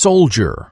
soldier.